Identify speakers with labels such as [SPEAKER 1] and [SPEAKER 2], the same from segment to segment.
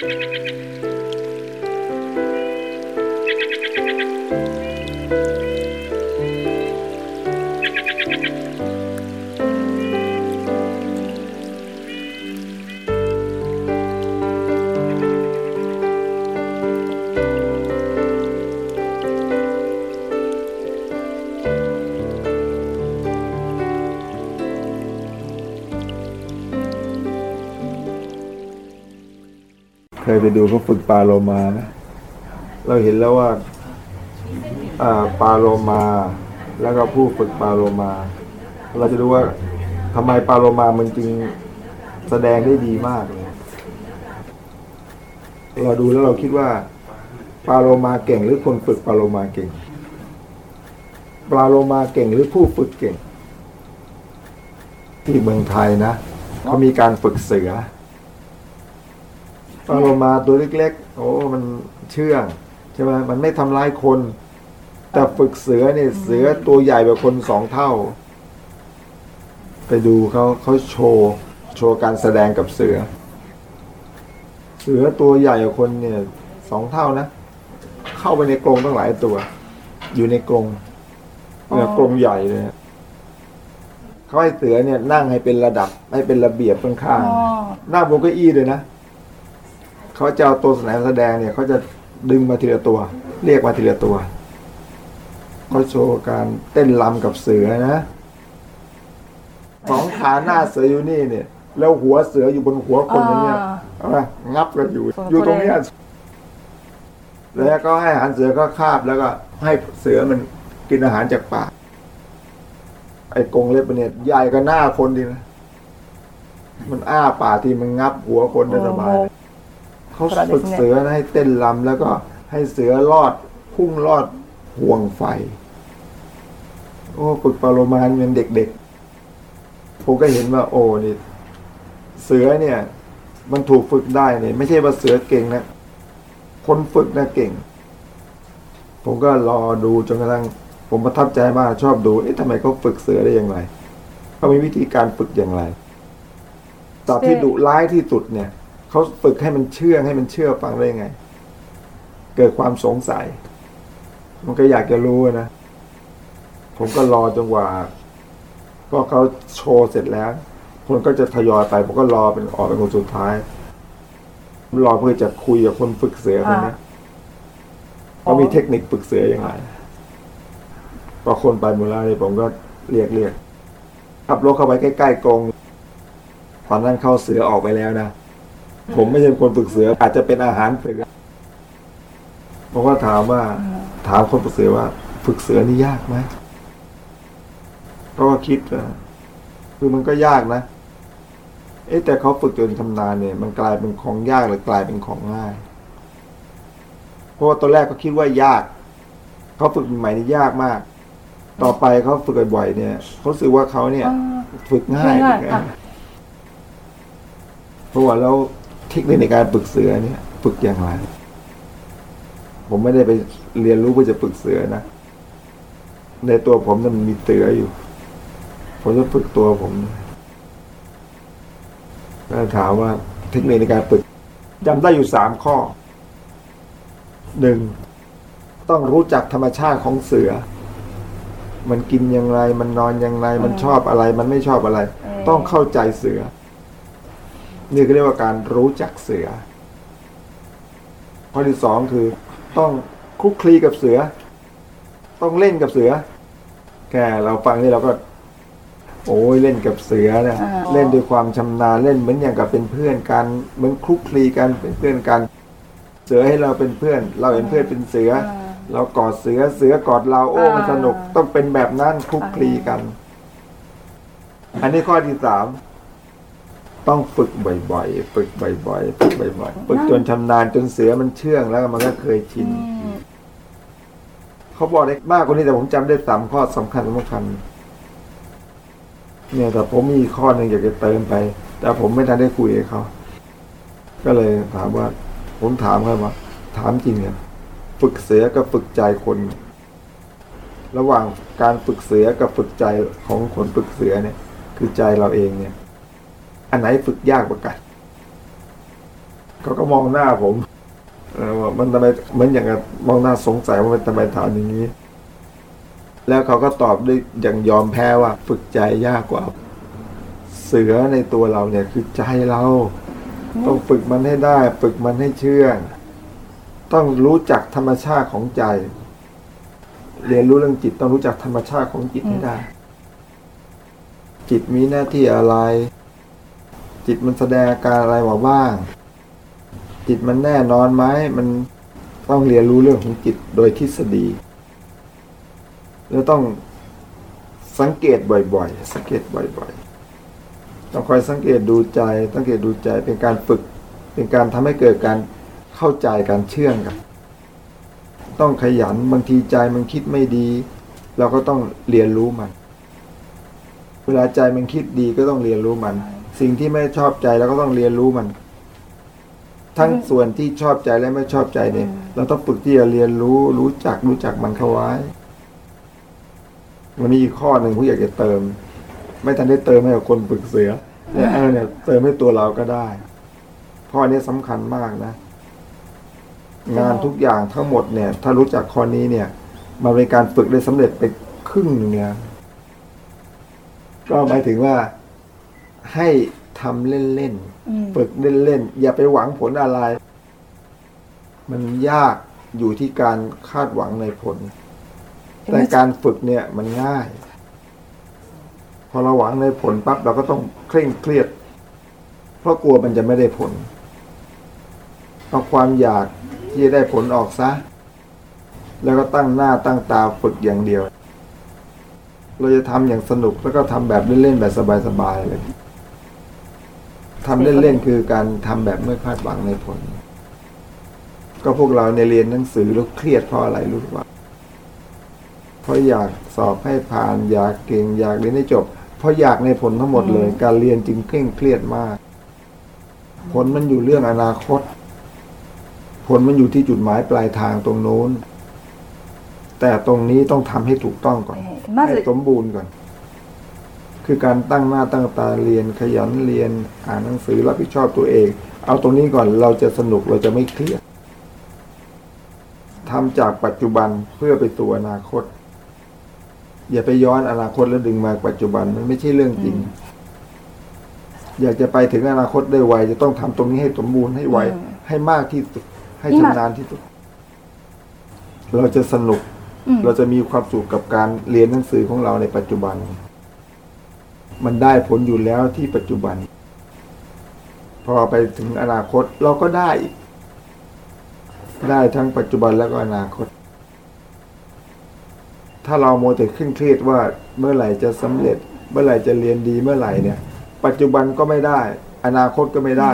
[SPEAKER 1] เยไปดูเขาฝึกปลาโลมานะเราเห็นแล้วว่าปลาโลมา แล้วก็ผู้ฝึกปลาโลมา เราจะดูว่าทำไมปลาโลมามันจึงแสดงได้ดีมากเลยเราดูแล้วเราคิดว่าปลาโลมาเก่งหรือคนฝึกปลาโลมาเก่งปลาโลมาเก่งหรือผู้ฝึกเก่ง ที่เมืองไทยนะเขามีการฝึกเสือ ปลาโลมาตัวเล็กๆ โอ้มันเชื่องใช่ไหมมันไม่ทำร้ายคน แต่ฝึกเสือเนี่ยเสือตัวใหญ่กว่าคนสองเท่า ไปดูเขาเขาโชว์โชว์การแสดงกับเสือ เสือตัวใหญ่กว่าคนเนี่ยสองเท่านะ เข้าไปในกรงตั้งหลายตัว อยู่ในกรงเนี่ยกรงใหญ่เลยนะเขาให้เสือเนี่ยนั่งให้เป็นระดับให้เป็นระเบียบข้าง
[SPEAKER 2] อ๋อ
[SPEAKER 1] ๆนั่งบนเก้าอี้เลยนะ เขาจะเอาตัวแสดงแสดงเนี่ยเขาจะดึงมาทีละตัว เรียกมาทีละตัวเขาโชว์การเต้นรำกับเสือนะสองขาหน้าเสืออยู่นี่เนี่ย แล้วหัวเสืออยู่บนหัวคนอย่างเงี้ย
[SPEAKER 2] อ่า
[SPEAKER 1] เอาละงับกันอยู่
[SPEAKER 2] ส่วน
[SPEAKER 1] อยู่ตรงเนี้ยแล้วก็ให้อาหารเสือก็คาบแล้วก็ให้เสือมันกินอาหารจากปากไอ้กรงเล็บมันเนี่ยใหญ่ก็หน้าคนดีนะ มันอ้าปากที่มันงับหัวคนได้สบาย เลยเขาฝึกเสือให้เต้นรำแล้วก็ให้เสือลอดพุ่งลอดห่วงไฟ โอ้ฝึกปรโลมาณเป็นเด็กๆผมก็เห็นว่า โอ้นี่เสือเนี่ย มันถูกฝึกได้เนี่ย ไม่ใช่ว่าเสือเก่งนะคนฝึกนะเก่ง ผมก็รอดูจนกระทั่งผมประทับใจมากชอบดู เอ๊ะทำไมเขาฝึกเสือได้อย่างไรเขามีวิธีการฝึกอย่างไรสัตว์ที่ดุร้ายที่สุดเนี่ย เขาฝึกให้มันเชื่องให้มันเชื่อฟังได้ยังไง เกิดความสงสัย มันก็อยากจะรู้นะ ผมก็รอจนกว่า ก็เขาโชว์เสร็จแล้ว คนก็จะทยอยไป ผมก็รอเป็นออกเป็นคนสุดท้าย รอเพื่อจะคุยกับคนฝึกเสือคนนี้เขามีเทคนิคฝึกเสือยังไงพอคนไปหมดแล้วเนี่ยผมก็เรียกเรียกขับรถเข้าไปใกล้ๆกรงตอนนั้นเข้าเสือออกไปแล้วนะ ผมไม่ใช่คนฝึกเสือ อาจจะเป็นอาหารเสือผมก็ถามว่า ถามคนฝึกเสือว่า ฝึกเสือนี่ยากไหมก็คิดว่าคือมันก็ยากนะเอ๊ะแต่เขาฝึกจนชำนาญเนี่ย มันกลายเป็นของยากหรือกลายเป็นของง่าย เพราะว่าตอนแรกเขาคิดว่ายาก เขาฝึกใหม่นี่ยากมาก ต่อไปเขาฝึกบ่อยๆเนี่ยเขารู้สึกว่าเขาเนี่ย
[SPEAKER 2] อ่า
[SPEAKER 1] ฝึกง่าย
[SPEAKER 2] ง่าย
[SPEAKER 1] ฝึก
[SPEAKER 2] ค่ะ
[SPEAKER 1] เพราะว่าแล้ว เทคนิคในการฝึกเสือเนี่ยฝึกอย่างไร ผมไม่ได้ไปเรียนรู้เพื่อจะฝึกเสือนะ ในตัวผมนั้นมันมีเสืออยู่ ผมจะฝึกตัวผมแล้วถามว่าเทคนิคในการฝึกจำได้อยู่สามข้อหนึ่งต้องรู้จักธรรมชาติของเสือ มันกินอย่างไร มันนอนอย่างไร มันชอบอะไร มันไม่ชอบอะไร ต้องเข้าใจเสือ นี่ก็เรียกว่าการรู้จักเสือ ข้อที่สองคือ ต้องคลุกคลีกับเสือ ต้องเล่นกับเสือแค่เราฟังนี่เราก็ โอ้ยเล่นกับเสือนะ
[SPEAKER 2] อ่า
[SPEAKER 1] เล่นด้วยความชำนาญเล่นเหมือนอย่างกับเป็นเพื่อนกันเหมือนคลุกคลีกันเป็นเพื่อนกัน เสือให้เราเป็นเพื่อน เราเห็นเพื่อนเป็นเสือ เรากอดเสือเสือกอดเราโอ้มันสนุกต้องเป็นแบบนั้นคลุกคลีกัน อันนี้ข้อที่สาม ต้องฝึกบ่อยๆ ฝึกบ่อยๆ ฝึกบ่อยๆ ฝึกจนชำนาญจนเสือมันเชื่องแล้วมันก็เคยชิน
[SPEAKER 2] อืม
[SPEAKER 1] เขาบอกได้มากกว่านี้แต่ผมจำได้สามข้อสำคัญสำคัญ เนี่ยแต่ผมมีข้อหนึ่งอยากจะเติมไป แต่ผมไม่ทันได้คุยกับเขา ก็เลยถามว่า ผมถามเขาว่า ถามจริงเนี่ยฝึกเสือกับฝึกใจคน ระหว่างการฝึกเสือกับฝึกใจของคนฝึกเสือเนี่ย คือใจเราเองเนี่ย อันไหนฝึกยากกว่ากันเขาก็มองหน้าผมเออว่ามันทำไมเหมือนอย่างกับมองหน้าสงสัยว่ามันทำไมถามอย่างนี้ แล้วเขาก็ตอบด้วยอย่างยอมแพ้ว่า ฝึกใจยากกว่า เสือในตัวเราเนี่ยคือใจเรา ต้องฝึกมันให้ได้ ฝึกมันให้เชื่อง ต้องรู้จักธรรมชาติของใจ เรียนรู้เรื่องจิตต้องรู้จักธรรมชาติของจิตให้ได้ จิตมีหน้าที่อะไร จิตมันแสดงอาการอะไรมาบ้าง จิตมันแน่นอนไหมมันต้องเรียนรู้เรื่องของจิตโดยทฤษฎีแล้วต้องสังเกตบ่อยๆ สังเกตบ่อยๆ ต้องคอยสังเกตดูใจ สังเกตดูใจเป็นการฝึก เป็นการทำให้เกิดการเข้าใจการเชื่องกัน ต้องขยันบางทีใจมันคิดไม่ดี เราก็ต้องเรียนรู้มัน เวลาใจมันคิดดีก็ต้องเรียนรู้มัน สิ่งที่ไม่ชอบใจเราก็ต้องเรียนรู้มัน ทั้งส่วนที่ชอบใจและไม่ชอบใจเนี่ย เราต้องฝึกที่จะเรียนรู้รู้จักรู้จักมันเข้าไว้ วันนี้อีกข้อหนึ่งผู้อยากจะเติม ไม่ทันได้เติมให้กับคนฝึกเสือเนี่ยเออเนี่ยเติมให้ตัวเราก็ได้ข้อนี้สำคัญมากนะงานทุกอย่างทั้งหมดเนี่ย ถ้ารู้จักข้อนี้เนี่ยมันเป็นการฝึกได้สำเร็จไปครึ่งหนึ่งเนี่ยก็หมายถึงว่า ให้ทำเล่น
[SPEAKER 2] อืม
[SPEAKER 1] ๆฝึกเล่นๆอย่าไปหวังผลอะไร มันยากอยู่ที่การคาดหวังในผล แต่การฝึกเนี่ยมันง่าย พอเราหวังในผลปั๊บเราก็ต้องเคร่งเครียด เพราะกลัวมันจะไม่ได้ผลเอาความอยากที่จะได้ผลออกซะ แล้วก็ตั้งหน้าตั้งตาฝึกอย่างเดียว เราจะทำอย่างสนุกแล้วก็ทำแบบเล่นๆแบบสบายๆเลย ทำเล่นๆคือการทำแบบไม่คาดหวังในผล ก็พวกเราในเรียนหนังสือแล้วเครียดเพราะอะไรรู้ว่าเพราะอยากสอบให้ผ่าน อยากเก่งอยากเรียนให้จบ เพราะอยากในผลทั้งหมดเลย การเรียนจึงเคร่งเครียดมาก ผลมันอยู่เรื่องอนาคต ผลมันอยู่ที่จุดหมายปลายทางตรงโน้นแต่ตรงนี้ต้องทำให้ถูกต้องก่อนให้สมบูรณ์ก่อน คือการตั้งหน้าตั้งตาเรียนขยันเรียนอ่านหนังสือรับผิดชอบตัวเอง เอาตรงนี้ก่อนเราจะสนุกเราจะไม่เครียดทำจากปัจจุบันเพื่อไปสู่อนาคต อย่าไปย้อนอนาคตแล้วดึงมาปัจจุบันมันไม่ใช่เรื่องจริง อยากจะไปถึงอนาคตได้ไวจะต้องทำตรงนี้ให้สมบูรณ์ให้ไว
[SPEAKER 2] อืม
[SPEAKER 1] ให้มากที่สุด ให้
[SPEAKER 2] นี่
[SPEAKER 1] ชำ
[SPEAKER 2] มา
[SPEAKER 1] นาญที่สุด เราจะสนุก
[SPEAKER 2] うん
[SPEAKER 1] เราจะมีความสุขกับการเรียนหนังสือของเราในปัจจุบัน มันได้ผลอยู่แล้วที่ปัจจุบัน พอไปถึงอนาคตเราก็ได้ ได้ทั้งปัจจุบันแล้วก็อนาคต ถ้าเราโมแต่ขึ้นเครียดว่าเมื่อไหร่จะสำเร็จ เมื่อไหร่จะเรียนดีเมื่อไหร่เนี่ย ปัจจุบันก็ไม่ได้ อนาคตก็ไม่ได้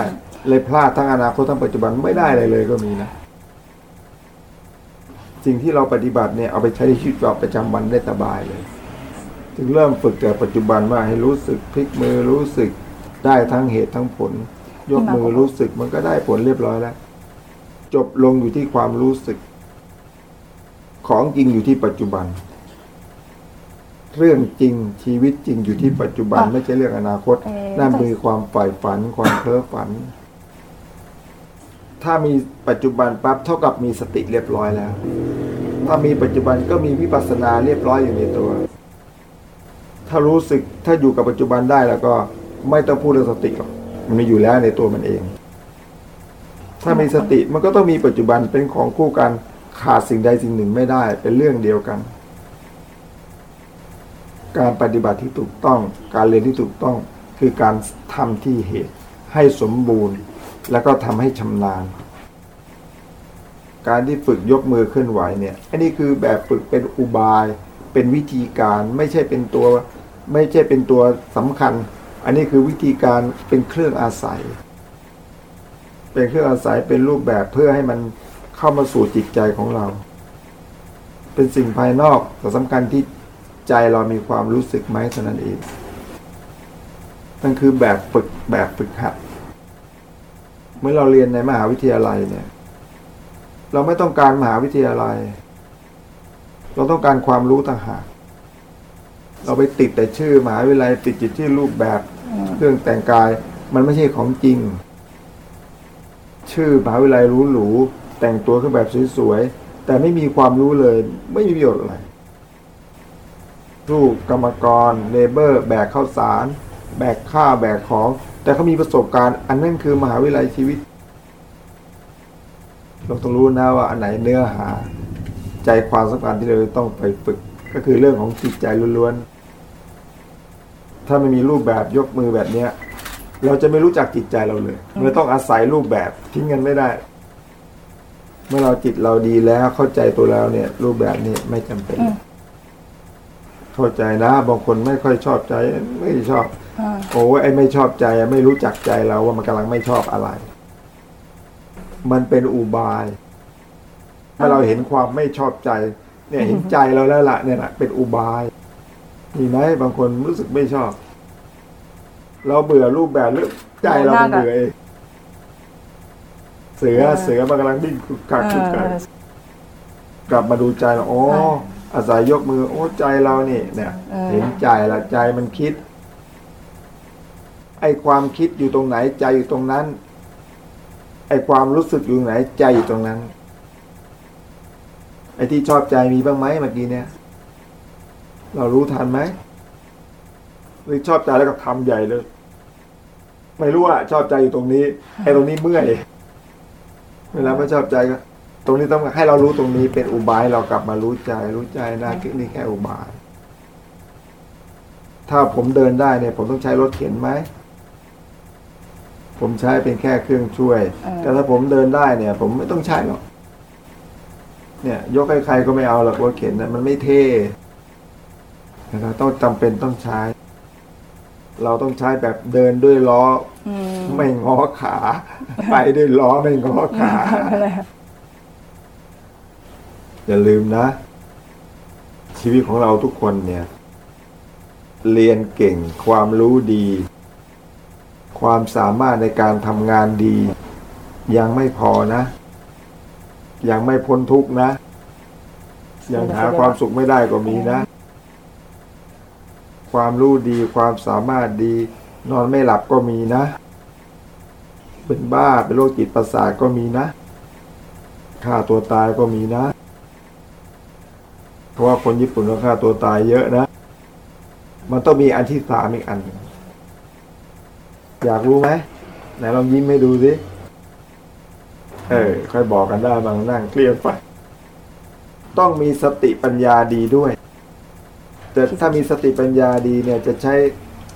[SPEAKER 1] เลยพลาดทั้งอนาคตทั้งปัจจุบันไม่ได้อะไรเลยก็มีนะสิ่งที่เราปฏิบัติเนี่ยเอาไปใช้ในชีวิตประจำวันได้สบายเลย จึงเริ่มฝึกแต่ปัจจุบันว่าให้รู้สึกพลิกมือรู้สึกได้ทั้งเหตุทั้งผล ยกมือรู้สึกมันก็ได้ผลเรียบร้อยแล้ว จบลงอยู่ที่ความรู้สึก ของจริงอยู่ที่ปัจจุบัน เรื่องจริงชีวิตจริงอยู่ที่ปัจจุบัน
[SPEAKER 2] อะ
[SPEAKER 1] ไม่ใช่เรื่องอนาคต
[SPEAKER 2] เอ่อ
[SPEAKER 1] นั่นคือความใฝ่ฝัน ความเพ้อฝัน ถ้ามีปัจจุบันปั๊บเท่ากับมีสติเรียบร้อยแล้ว ถ้ามีปัจจุบันก็มีวิปัสสนาเรียบร้อยอยู่ในตัว ถ้ารู้สึกถ้าอยู่กับปัจจุบันได้แล้วก็ไม่ต้องพูดเรื่องสติหรอกมันมีอยู่แล้วในตัวมันเอง ถ้ามีสติมันก็ต้องมีปัจจุบันเป็นของคู่กันขาดสิ่งใดสิ่งหนึ่งไม่ได้เป็นเรื่องเดียวกัน การปฏิบัติที่ถูกต้อง การเรียนที่ถูกต้องคือการทำที่เหตุ ให้สมบูรณ์ แล้วก็ทำให้ชำนาญ การที่ฝึกยกมือเคลื่อนไหวเนี่ย อันนี้คือแบบฝึกเป็นอุบายเป็นวิธีการไม่ใช่เป็นตัว ไม่ใช่เป็นตัวสำคัญ อันนี้คือวิธีการเป็นเครื่องอาศัย เป็นเครื่องอาศัยเป็นรูปแบบเพื่อให้มันเข้ามาสู่จิตใจของเรา เป็นสิ่งภายนอกแต่สำคัญที่ใจเรามีความรู้สึกไหมเท่านั้นเองนั่นคือแบบฝึกแบบฝึกหัด เมื่อเราเรียนในมหาวิทยาลัยเนี่ย เราไม่ต้องการมหาวิทยาลัย เราต้องการความรู้ต่างหาก เราไปติดแต่ชื่อมหาวิทยาลัยติดจิตที่รูปแบบเครื่องแต่งกาย มันไม่ใช่ของจริง ชื่อมหาวิทยาลัยหรูๆแต่งตัวขึ้นแบบสวยๆแต่ไม่มีความรู้เลย ไม่มีประโยชน์อะไรลูกกรรมกรเลเบอร์ แบกข้าวสาร แบกข้าวแบกของ แต่เขามีประสบการณ์ อันนั้นคือมหาวิทยาลัยชีวิต เราต้องรู้นะว่าอันไหนเนื้อหา ใจความสำคัญที่เราต้องไปฝึก ก็คือเรื่องของจิตใจล้วนๆ ถ้าไม่มีรูปแบบยกมือแบบเนี้ย เราจะไม่รู้จักจิตใจเราเลยเราต้องอาศัยรูปแบบทิ้งกันไม่ได้ เมื่อเราจิตเราดีแล้วเข้าใจตัวแล้วเนี่ย รูปแบบนี้ไม่จำเป็น
[SPEAKER 2] อืม
[SPEAKER 1] เข้าใจนะบางคนไม่ค่อยชอบใจ ไม่ชอบ
[SPEAKER 2] อ่า
[SPEAKER 1] โอ้ยไอ้ไม่ชอบใจอะไม่รู้จักใจเราว่ามันกำลังไม่ชอบอะไร มันเป็นอุบายเมื่อเราเห็นความไม่ชอบใจ เนี่ยเห็นใจเราแล้วล่ะเนี่ยนะเป็นอุบาย มีไหมบางคนรู้สึกไม่ชอบ เราเบื่อรูปแบบหรือใจเรามันเบื่อเองเสือเสือมันกำลังดิ้นคุกคักคุกคัก
[SPEAKER 2] เออก
[SPEAKER 1] ลับมาดูใจเราอ๋ออาศัยยกมือ โอ้ใจเรานี่เนี่ย
[SPEAKER 2] เออ
[SPEAKER 1] เห็นใจละใจมันคิด ไอ้ความคิดอยู่ตรงไหนใจอยู่ตรงนั้น ไอ้ความรู้สึกอยู่ตรงไหนใจอยู่ตรงนั้น ไอ้ที่ชอบใจมีบ้างไหมเมื่อกี้เนี่ย เรารู้ทันไหมหรือชอบใจแล้วก็ทำใหญ่เลย ไม่รู้อะชอบใจอยู่ตรงนี้ไอ้ตรงนี้เมื่อยเวลาไม่ชอบใจก็ตรงนี้ต้องให้เรารู้ตรงนี้เป็นอุบายให้เรากลับมารู้ใจ รู้ใจนะนี่แค่อุบาย ถ้าผมเดินได้เนี่ย ผมต้องใช้รถเข็นไหมผมใช้เป็นแค่เครื่องช่วย
[SPEAKER 2] เออ
[SPEAKER 1] แต่ถ้าผมเดินได้เนี่ย ผมไม่ต้องใช้หรอกเนี่ย ยกให้ใครก็ไม่เอาหรอกรถเข็นนะมันไม่เท่ เราต้องจำเป็นต้องใช้ เราต้องใช้แบบเดินด้วยล้อ
[SPEAKER 2] อืม
[SPEAKER 1] ไม่งอขา ไปด้วยล้อไม่งอขา
[SPEAKER 2] อะไรอะ
[SPEAKER 1] อย่าลืมนะ ชีวิตของเราทุกคนเนี่ย เรียนเก่งความรู้ดี ความสามารถในการทำงานดี ยังไม่พอนะ ยังไม่พ้นทุกข์นะ ยังหาความสุขไม่ได้ก็มีนะ ความรู้ดี ความสามารถดี นอนไม่หลับก็มีนะ เป็นบ้าเป็นโรคจิตประสาทก็มีนะฆ่าตัวตายก็มีนะ เพราะว่าคนญี่ปุ่นก็ฆ่าตัวตายเยอะนะ มันต้องมีอันที่สามอีกอัน อยากรู้ไหมไหนลองยิ้มให้ดูสิ เออ ค่อยบอกกันได้บางนั่งเครียดไป ต้องมีสติปัญญาดีด้วย แต่ถ้ามีสติปัญญาดีเนี่ยจะใช้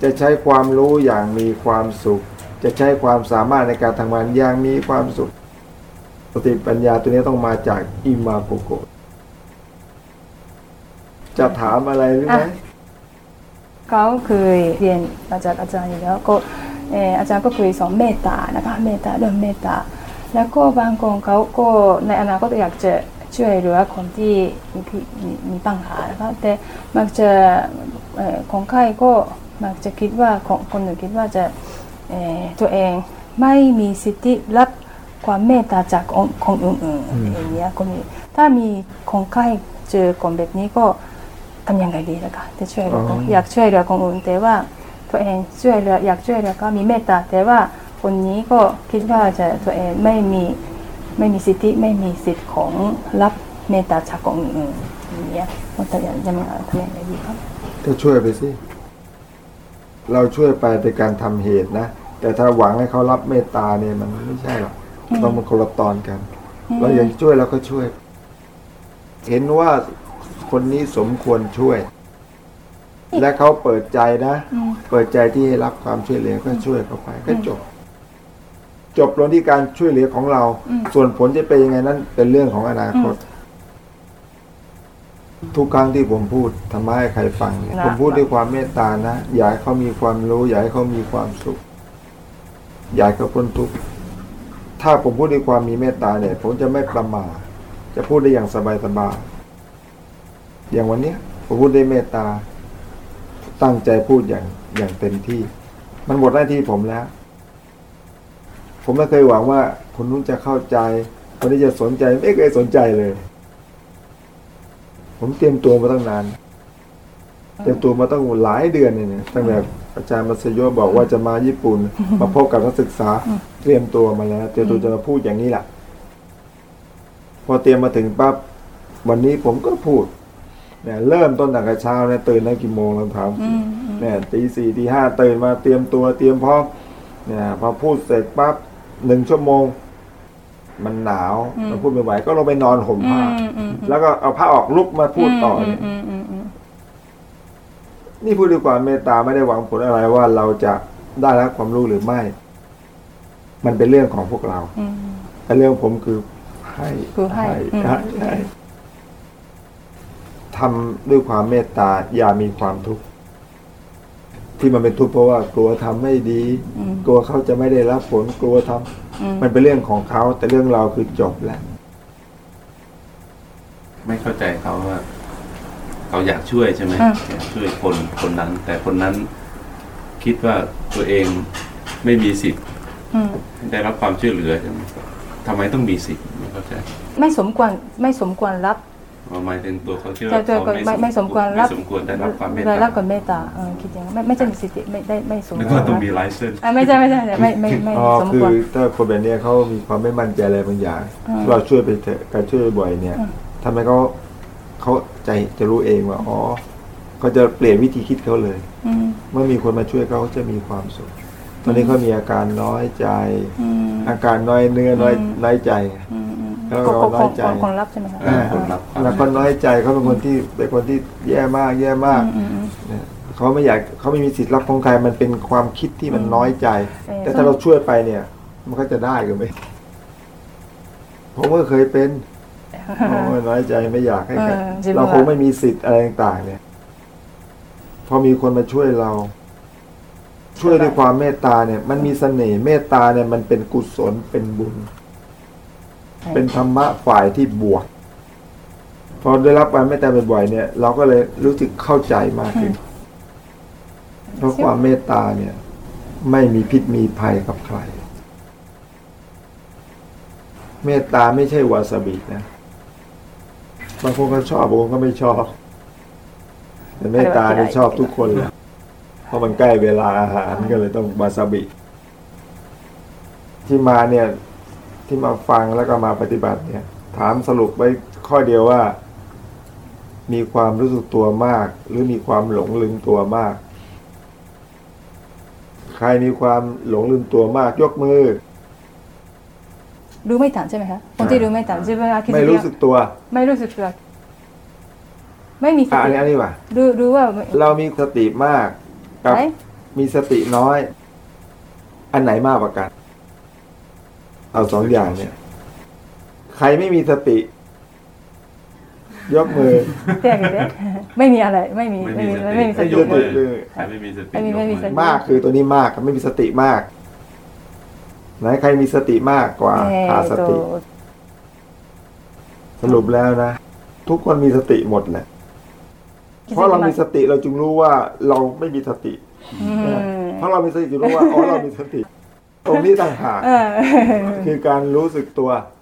[SPEAKER 1] จะใช้ความรู้อย่างมีความสุข จะใช้ความสามารถในการทำงานอย่างมีความสุข สติปัญญาตัวนี้ต้องมาจากอิมาโกโกะจะถามอะไรหรือไหม
[SPEAKER 2] เขาเคยเรียนมาจากอาจารย์อยู่แล้วก็เอออาจารย์ก็เคยสอนเมตตานะคะเมตตาเรื่องเมตตาแล้วก็บางคนเขาก็ในอนาคตอยากจะ ช่วยเหลือคนที่มีมีมีปัญหานะคะแต่มักจะคนไข้ก็มักจะคิดว่าคนคนหนึ่งคิดว่าจะตัวเองไม่มีสิทธิรับความเมตตาจากคนอื่นๆอย่างเงี้ยก็มีถ้ามีคนไข้เจอคนแบบนี้ก็ทำยังไงดีนะคะจะช่วยเหลื
[SPEAKER 1] อ
[SPEAKER 2] อยากช่วยเหลือคนอื่นแต่ว่าตัวเองช่วยเหลืออยากช่วยเหลือก็มีเมตตาแต่ว่าคนนี้ก็คิดว่าจะตัวเองไม่มี ไม่มีสิทธิไม่มีสิทธิ์ของรับเมตตาจากคนอื่นอย่างเงี้ยมันจะยังจะทำยังไงดีครับ
[SPEAKER 1] ก็ช่วยไปสิเราช่วยไปเป็นการทำเหตุนะแต่ถ้าหวังให้เขารับเมตตาเนี่ยมันไม่ใช่หรอก
[SPEAKER 2] อืม
[SPEAKER 1] ต้องมันคนละตอนกัน
[SPEAKER 2] อืม
[SPEAKER 1] เราอยากช่วยเราก็ช่วย เห็นว่าคนนี้สมควรช่วย และเขาเปิดใจนะ
[SPEAKER 2] อืม
[SPEAKER 1] เปิดใจที่ให้รับความช่วยเหลือก็ช่วยเขาไปก็จบ จบลงที่การช่วยเหลือของเรา
[SPEAKER 2] อืม
[SPEAKER 1] ส่วนผลจะเป็นยังไงนั้น เป็นเรื่องของอนาคต ทุกครั้งที่ผมพูดทำให้ใครฟังเนี่ย
[SPEAKER 2] นะ
[SPEAKER 1] ผมพูดด้วยความเมตตานะอยากให้เขามีความรู้ อยากให้เขามีความสุข อยากให้เขาพ้นทุกข์ถ้าผมพูดด้วยความมีเมตตาเนี่ย ผมจะไม่ประมาทจะพูดได้อย่างสบายๆอย่างวันเนี้ยผมพูดด้วยเมตตา ตั้งใจพูดอย่างอย่างเต็มที่ มันหมดหน้าที่ผมแล้ว ผมไม่เคยหวังว่าคนนู้นจะเข้าใจ คนนี้จะสนใจไม่เคยสนใจเลย ผมเตรียมตัวมาตั้งนานเตรียมตัวมาตั้งหลายเดือนเนี่ยนะตั้งแต่อาจารย์มัสโยบอกว่าจะมาญี่ปุ่น มาพบกับนักศึกษา เตรียมตัวมาแล้วเตรียมตัวจะมาพูดอย่างนี้แหละพอเตรียมมาถึงปั๊บวันนี้ผมก็พูดเนี่ยเริ่มต้นตั้งแต่เช้าเนี่ยตื่นตั้งกี่โมงเราถาม
[SPEAKER 2] อืมอืม
[SPEAKER 1] เนี่ยตีสี่ตีห้าตื่นมาเตรียมตัวเตรียมพร้อมเนี่ยพอพูดเสร็จปั๊บ หนึ่งชั่วโมง มันหนาวมันพูดไม่ไหวก็ลงไปนอนห่ม
[SPEAKER 2] อื
[SPEAKER 1] ผ้า
[SPEAKER 2] มอืมอืม
[SPEAKER 1] แล้วก็เอาผ้าออกลุกมาพูดต่อเนี่ย
[SPEAKER 2] อืมอืมอืม
[SPEAKER 1] นี่พูดด้วยความเมตตาไม่ได้หวังผลอะไรว่าเราจะได้รับความรู้หรือไม่ มันเป็นเรื่องของพวกเรา
[SPEAKER 2] อืม
[SPEAKER 1] แต่เรื่องผมคือให้
[SPEAKER 2] คือให้อืม
[SPEAKER 1] ให้ให้ทำด้วยความเมตตาอย่ามีความทุกข์ ที่มันเป็นทุกข์เพราะว่ากลัวทำไม่ดี
[SPEAKER 2] อืม
[SPEAKER 1] กลัวเขาจะไม่ได้รับผลกลัวทำ
[SPEAKER 2] อืม
[SPEAKER 1] มันเป็นเรื่องของเขาแต่เรื่องเราคือจบแล้ว
[SPEAKER 3] ไม่เข้าใจเขาว่าเขาอยากช่วยใช่ไหมอยากช่วยคนคนนั้น แต่คนนั้นคิดว่าตัวเองไม่มีสิทธิ์
[SPEAKER 2] อืม
[SPEAKER 3] ได้รับความช่วยเหลือใช่ไหมทำไมต้องมีสิทธิ์ไม่เข้าใจ
[SPEAKER 2] ไม่สมควรไม่สมควรรับ
[SPEAKER 3] หมายถึงตัวเขาคิด
[SPEAKER 2] แต่
[SPEAKER 3] ว่า
[SPEAKER 2] ตัว
[SPEAKER 3] เขา
[SPEAKER 2] ไม่ไม่สมควรรับ
[SPEAKER 3] ไม่สมควรได้รับความเมต
[SPEAKER 2] ได้
[SPEAKER 3] ตา
[SPEAKER 2] รับความเมตตาเออคิดอย่างนั้นไม่ไม่ใช่มีสิทธิไม่ได้ไม่สม
[SPEAKER 3] แล้ว
[SPEAKER 2] คว
[SPEAKER 3] ก็
[SPEAKER 2] ร
[SPEAKER 3] ต้อง
[SPEAKER 2] รับ
[SPEAKER 3] มีไลเซนส์
[SPEAKER 2] อะไม่ใช่ไม่ใช่ไม่ไม่ไม่
[SPEAKER 1] อ๋อ
[SPEAKER 2] สม
[SPEAKER 1] คื
[SPEAKER 2] คว
[SPEAKER 1] อ
[SPEAKER 2] ร
[SPEAKER 1] ถ้าคนแบบเนี้ยเขามีความไม่มั่นใจอะไรบางอย่าง
[SPEAKER 2] อืม
[SPEAKER 1] เราช่วยไปเถอะการช่วยบ่อยเนี่ย
[SPEAKER 2] อืม
[SPEAKER 1] ทำให้เขาเขาใจจะรู้เองว่าอ๋อเขาจะเปลี่ยนวิธีคิดเขาเลย
[SPEAKER 2] อืม
[SPEAKER 1] เมื่อมีคนมาช่วยเขาเขาจะมีความสุขตอนนี้เขามีอาการน้อยใจ
[SPEAKER 2] อืม
[SPEAKER 1] อาการน้อยเนื้อน้อย
[SPEAKER 2] อืม
[SPEAKER 1] น้อยใจ
[SPEAKER 2] อืมอืม
[SPEAKER 1] แล้ว
[SPEAKER 2] คน
[SPEAKER 1] เรา
[SPEAKER 2] คน
[SPEAKER 1] น้อยใจ
[SPEAKER 2] คนคนรับใช่ไหมคะ
[SPEAKER 3] อ่าคนรับ
[SPEAKER 1] แล้วคนน้อยใจเขาเป็นคนที่เป็นคนที่แย่มากแย่มาก
[SPEAKER 2] อืมอืม
[SPEAKER 1] เนี่ยเขาไม่อยากเขาไม่มีสิทธิ์รับของใครมันเป็นความคิดที่มันน้อยใจ
[SPEAKER 2] เออ
[SPEAKER 1] แต่ถ้าเราช่วยไปเนี่ย มันก็จะได้กันไหมผมก็เคยเป็นโอ้ยน้อยใจไม่อยากให้ใคร
[SPEAKER 2] เออจริง
[SPEAKER 1] เรา
[SPEAKER 2] ว่ะ
[SPEAKER 1] คงไม่มีสิทธิ์อะไรต่างๆเนี่ยพอมีคนมาช่วยเรา ช่วยด้วยความเมตตาเนี่ย มันมีเสน่ห์เมตตาเนี่ยมันเป็นกุศลเป็นบุญ เป็นธรรมะฝ่ายที่บวก พอได้รับการเมตตาบ่อยๆเนี่ย เราก็เลยรู้สึกเข้าใจมากขึ้น เพราะความเมตตาเนี่ย ไม่มีพิษมีภัยกับใคร เมตตาไม่ใช่วาซาบินะบางคนก็ชอบบางคนก็ไม่ชอบแต่เมตตาเนี่ยชอบทุกคนเลยเพราะมันใกล้เวลาอาหารก็เลยต้องวาซาบิ ที่มาเนี่ย ที่มาฟังแล้วก็มาปฏิบัติเนี่ย ถามสรุปไว้ข้อเดียวว่า มีความรู้สึกตัวมาก หรือมีความหลงลืมตัวมาก ใครมีความหลงลืมตัวมาก ยกมือ
[SPEAKER 2] รู้ไม่ทันใช่ไหมคะคนที่รู้ไม่ทันใช่ไหมคะคิด
[SPEAKER 1] ไม่รู้สึกตัว
[SPEAKER 2] ไม่รู้สึกตัวไม่มีส
[SPEAKER 1] อะอัน
[SPEAKER 2] ติ
[SPEAKER 1] นี้อันนี้ว่ะ
[SPEAKER 2] รู้รู้ว่าไม่
[SPEAKER 1] เรามีสติมากกับ
[SPEAKER 2] ไหน
[SPEAKER 1] มีสติน้อย อันไหนมากกว่ากัน เอาสองอย่างเนี่ย ใครไม่มีสติ ยกมือ
[SPEAKER 2] เตียงเลยไม่มีอะไร ไม่มีไม่มีไม่มีส
[SPEAKER 1] ไม่
[SPEAKER 2] ติ
[SPEAKER 1] ยกมือเลย
[SPEAKER 3] ใครไม่มีสติ
[SPEAKER 2] ไม่มีไม่มีสติ
[SPEAKER 1] มากคือตัวนี้มากกับไม่มีสติมากไหนใครมีสติมากกว่า
[SPEAKER 2] え
[SPEAKER 1] ขาดส
[SPEAKER 2] ー
[SPEAKER 1] ติ
[SPEAKER 2] と
[SPEAKER 1] สรุปแล้วนะ ทุกคนมีสติหมดแหละเพราะเรามีสติเราจึงรู้ว่าเราไม่มีสติ
[SPEAKER 2] อืม
[SPEAKER 1] เพราะเรามีสติจึงรู้ว่าอ๋อเรามีสติ ตรงนี้ต่างหาก
[SPEAKER 2] เออ
[SPEAKER 1] คือการรู้สึกตัว
[SPEAKER 2] อ